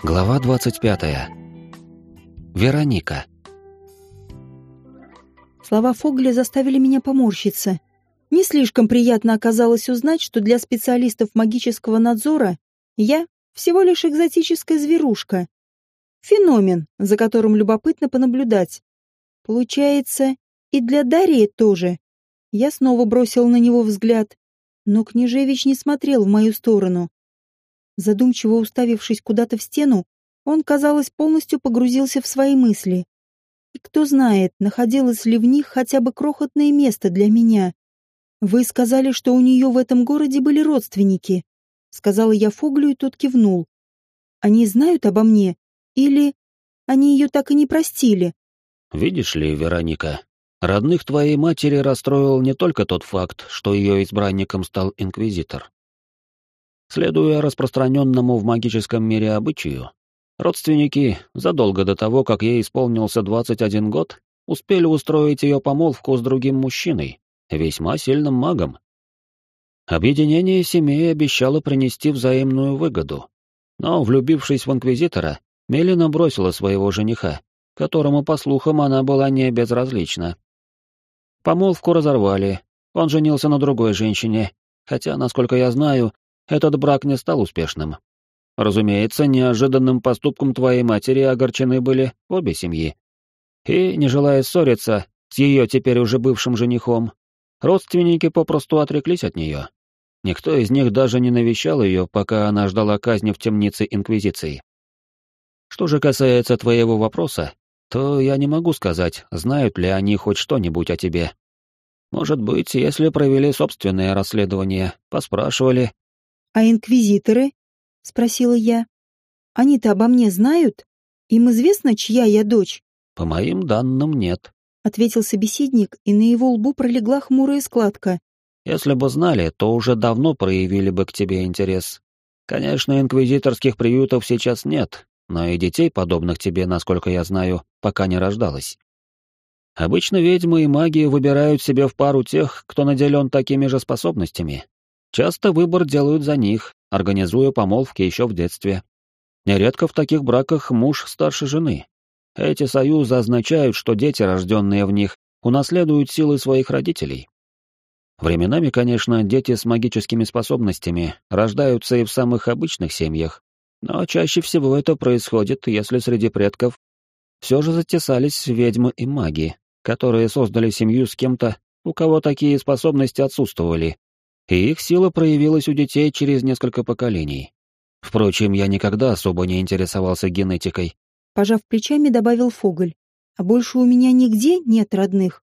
Глава 25. Вероника. Слова Фогля заставили меня поморщиться. Не слишком приятно оказалось узнать, что для специалистов магического надзора я всего лишь экзотическая зверушка. Феномен, за которым любопытно понаблюдать. Получается, и для Дарьи тоже. Я снова бросил на него взгляд, но Княжевич не смотрел в мою сторону. Задумчиво уставившись куда-то в стену, он, казалось, полностью погрузился в свои мысли. И кто знает, находилось ли в них хотя бы крохотное место для меня. «Вы сказали, что у нее в этом городе были родственники», — сказала я Фоглю, и тот кивнул. «Они знают обо мне? Или они ее так и не простили?» «Видишь ли, Вероника, родных твоей матери расстроил не только тот факт, что ее избранником стал Инквизитор. Следуя распространенному в магическом мире обычаю, родственники, задолго до того, как ей исполнился 21 год, успели устроить ее помолвку с другим мужчиной, весьма сильным магом. Объединение семей обещало принести взаимную выгоду, но, влюбившись в инквизитора, Мелина бросила своего жениха, которому, по слухам, она была не безразлична. Помолвку разорвали, он женился на другой женщине, хотя, насколько я знаю, этот брак не стал успешным. Разумеется, неожиданным поступком твоей матери огорчены были обе семьи. И, не желая ссориться с ее теперь уже бывшим женихом, родственники попросту отреклись от нее. Никто из них даже не навещал ее, пока она ждала казни в темнице Инквизиции. Что же касается твоего вопроса, то я не могу сказать, знают ли они хоть что-нибудь о тебе. Может быть, если провели собственное расследование, поспрашивали, «А инквизиторы?» — спросила я. «Они-то обо мне знают? Им известно, чья я дочь?» «По моим данным, нет», — ответил собеседник, и на его лбу пролегла хмурая складка. «Если бы знали, то уже давно проявили бы к тебе интерес. Конечно, инквизиторских приютов сейчас нет, но и детей, подобных тебе, насколько я знаю, пока не рождалось. Обычно ведьмы и маги выбирают себе в пару тех, кто наделен такими же способностями, Часто выбор делают за них, организуя помолвки еще в детстве. Нередко в таких браках муж старше жены. Эти союзы означают, что дети, рожденные в них, унаследуют силы своих родителей. Временами, конечно, дети с магическими способностями рождаются и в самых обычных семьях, но чаще всего это происходит, если среди предков все же затесались ведьмы и маги, которые создали семью с кем-то, у кого такие способности отсутствовали, и их сила проявилась у детей через несколько поколений. Впрочем, я никогда особо не интересовался генетикой. Пожав плечами, добавил Фоголь. А больше у меня нигде нет родных.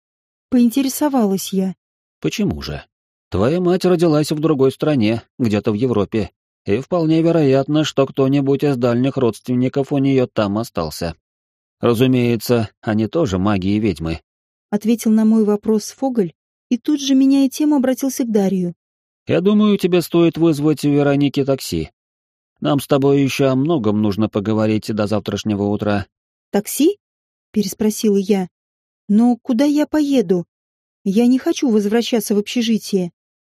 Поинтересовалась я. Почему же? Твоя мать родилась в другой стране, где-то в Европе, и вполне вероятно, что кто-нибудь из дальних родственников у нее там остался. Разумеется, они тоже маги и ведьмы. Ответил на мой вопрос Фоголь, и тут же, меняя тему, обратился к Дарью. Я думаю, тебе стоит вызвать у Вероники такси. Нам с тобой еще о многом нужно поговорить до завтрашнего утра. Такси? Переспросила я. Но куда я поеду? Я не хочу возвращаться в общежитие.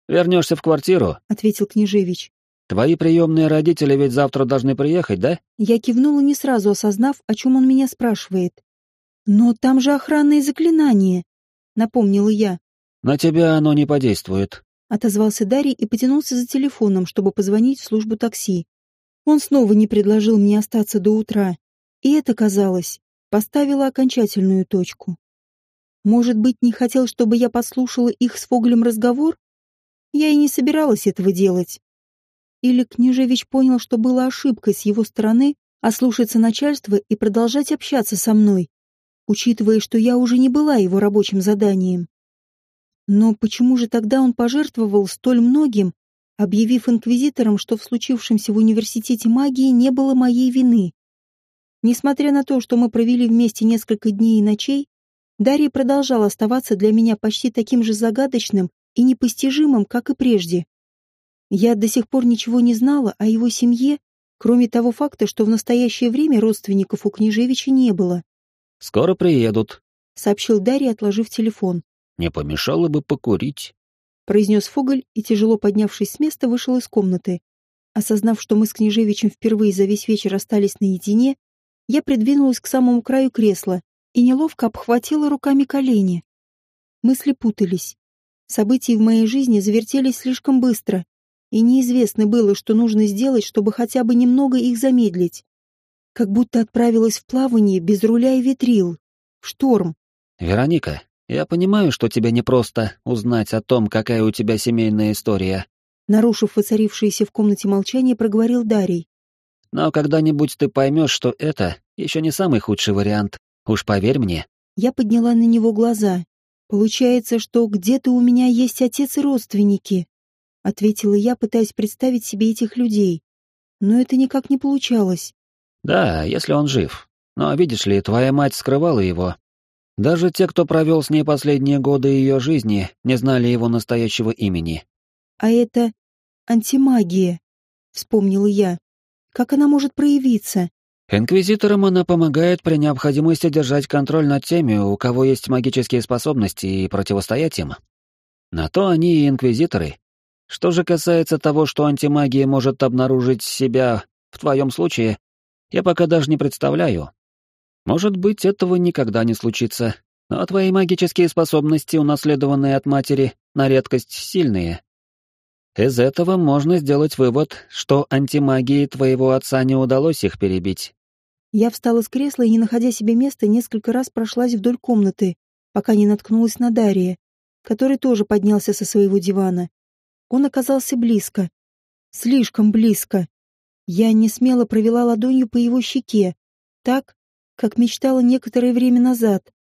Вернешься в квартиру? Ответил Княжевич. Твои приемные родители ведь завтра должны приехать, да? Я кивнула, не сразу осознав, о чем он меня спрашивает. Но там же охранные заклинания, напомнила я. На тебя оно не подействует, Отозвался Дарий и потянулся за телефоном, чтобы позвонить в службу такси. Он снова не предложил мне остаться до утра, и это, казалось, поставило окончательную точку. Может быть, не хотел, чтобы я послушала их с Фоглем разговор? Я и не собиралась этого делать. Или Княжевич понял, что было ошибкой с его стороны ослушаться начальства и продолжать общаться со мной, учитывая, что я уже не была его рабочим заданием. Но почему же тогда он пожертвовал столь многим, объявив инквизиторам, что в случившемся в университете магии не было моей вины? Несмотря на то, что мы провели вместе несколько дней и ночей, Дарья продолжал оставаться для меня почти таким же загадочным и непостижимым, как и прежде. Я до сих пор ничего не знала о его семье, кроме того факта, что в настоящее время родственников у Княжевича не было. «Скоро приедут», — сообщил Дарья, отложив телефон. Не помешало бы покурить. Произнес Фоголь и, тяжело поднявшись с места, вышел из комнаты. Осознав, что мы с Княжевичем впервые за весь вечер остались наедине, я придвинулась к самому краю кресла и неловко обхватила руками колени. Мысли путались. События в моей жизни завертелись слишком быстро, и неизвестно было, что нужно сделать, чтобы хотя бы немного их замедлить. Как будто отправилась в плавание без руля и ветрил. В шторм. «Вероника, я понимаю, что тебе непросто узнать о том, какая у тебя семейная история», нарушив воцарившееся в комнате молчание, проговорил Дарий. «Но когда-нибудь ты поймешь, что это еще не самый худший вариант. Уж поверь мне». Я подняла на него глаза. «Получается, что где-то у меня есть отец и родственники», — ответила я, пытаясь представить себе этих людей. Но это никак не получалось. «Да, если он жив. Но, видишь ли, твоя мать скрывала его. Даже те, кто провел с ней последние годы ее жизни, не знали его настоящего имени. А это антимагия, вспомнила я. Как она может проявиться? Инквизиторам она помогает при необходимости держать контроль над теми, у кого есть магические способности, и противостоять им. На то они и инквизиторы. Что же касается того, что антимагия может обнаружить себя в твоем случае, я пока даже не представляю. Может быть, этого никогда не случится, но твои магические способности, унаследованные от матери, на редкость сильные. Из этого можно сделать вывод, что антимагии твоего отца не удалось их перебить. Я встала с кресла и, не находя себе места, несколько раз прошлась вдоль комнаты, пока не наткнулась на Дария, который тоже поднялся со своего дивана. Он оказался близко. Слишком близко. Я не смело провела ладонью по его щеке, так, как мечтала некоторое время назад.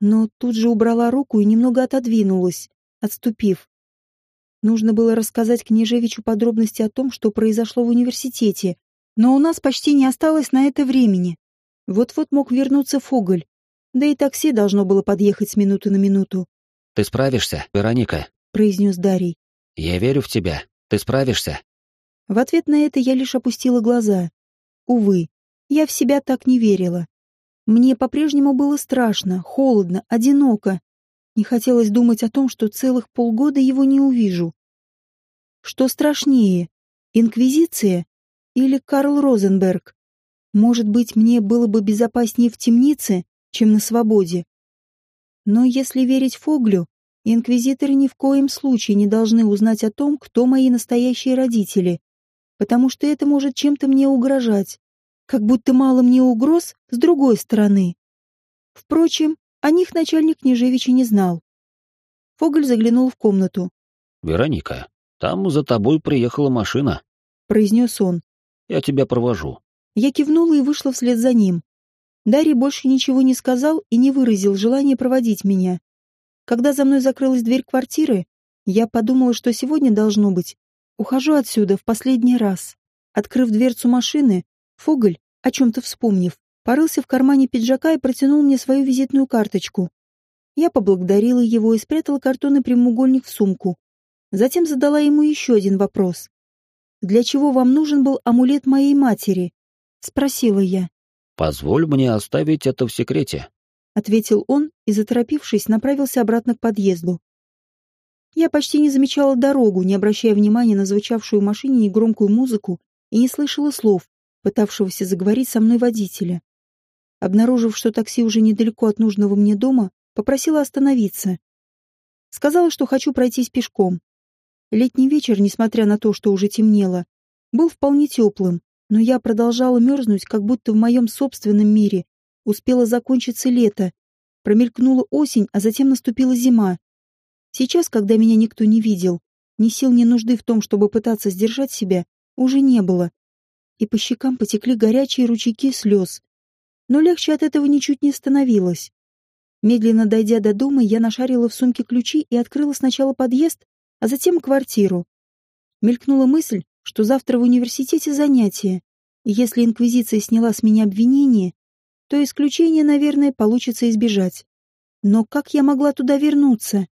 Но тут же убрала руку и немного отодвинулась, отступив. Нужно было рассказать Княжевичу подробности о том, что произошло в университете, но у нас почти не осталось на это времени. Вот-вот мог вернуться Фоголь, да и такси должно было подъехать с минуты на минуту. «Ты справишься, Вероника», — произнес Дарий. «Я верю в тебя. Ты справишься». В ответ на это я лишь опустила глаза. Увы, я в себя так не верила. Мне по-прежнему было страшно, холодно, одиноко. Не хотелось думать о том, что целых полгода его не увижу. Что страшнее, инквизиция или Карл Розенберг? Может быть, мне было бы безопаснее в темнице, чем на свободе. Но если верить Фоглю, инквизиторы ни в коем случае не должны узнать о том, кто мои настоящие родители, потому что это может чем-то мне угрожать как будто мало мне угроз с другой стороны. Впрочем, о них начальник Княжевича не знал. Фоголь заглянул в комнату. «Вероника, там за тобой приехала машина», — произнес он. «Я тебя провожу». Я кивнула и вышла вслед за ним. Дарья больше ничего не сказал и не выразил желания проводить меня. Когда за мной закрылась дверь квартиры, я подумала, что сегодня должно быть. Ухожу отсюда в последний раз. Открыв дверцу машины, Фоголь, о чем-то вспомнив, порылся в кармане пиджака и протянул мне свою визитную карточку. Я поблагодарила его и спрятала картонный прямоугольник в сумку. Затем задала ему еще один вопрос. «Для чего вам нужен был амулет моей матери?» — спросила я. «Позволь мне оставить это в секрете», — ответил он и, заторопившись, направился обратно к подъезду. Я почти не замечала дорогу, не обращая внимания на звучавшую в машине негромкую музыку и не слышала слов, пытавшегося заговорить со мной водителя. Обнаружив, что такси уже недалеко от нужного мне дома, попросила остановиться. Сказала, что хочу пройтись пешком. Летний вечер, несмотря на то, что уже темнело, был вполне теплым, но я продолжала мерзнуть, как будто в моем собственном мире успело закончиться лето, промелькнула осень, а затем наступила зима. Сейчас, когда меня никто не видел, ни сил, ни нужды в том, чтобы пытаться сдержать себя, уже не было и по щекам потекли горячие ручейки слез. Но легче от этого ничуть не становилось. Медленно дойдя до дома, я нашарила в сумке ключи и открыла сначала подъезд, а затем квартиру. Мелькнула мысль, что завтра в университете занятия, и если Инквизиция сняла с меня обвинение, то исключение, наверное, получится избежать. Но как я могла туда вернуться?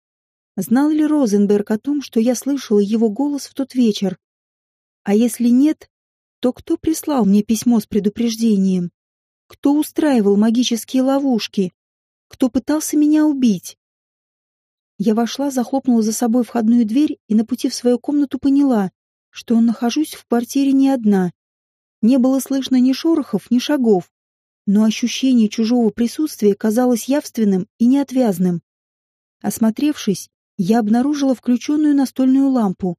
Знал ли Розенберг о том, что я слышала его голос в тот вечер? А если нет, то кто прислал мне письмо с предупреждением? Кто устраивал магические ловушки? Кто пытался меня убить? Я вошла, захлопнула за собой входную дверь и на пути в свою комнату поняла, что нахожусь в квартире не одна. Не было слышно ни шорохов, ни шагов, но ощущение чужого присутствия казалось явственным и неотвязным. Осмотревшись, я обнаружила включенную настольную лампу,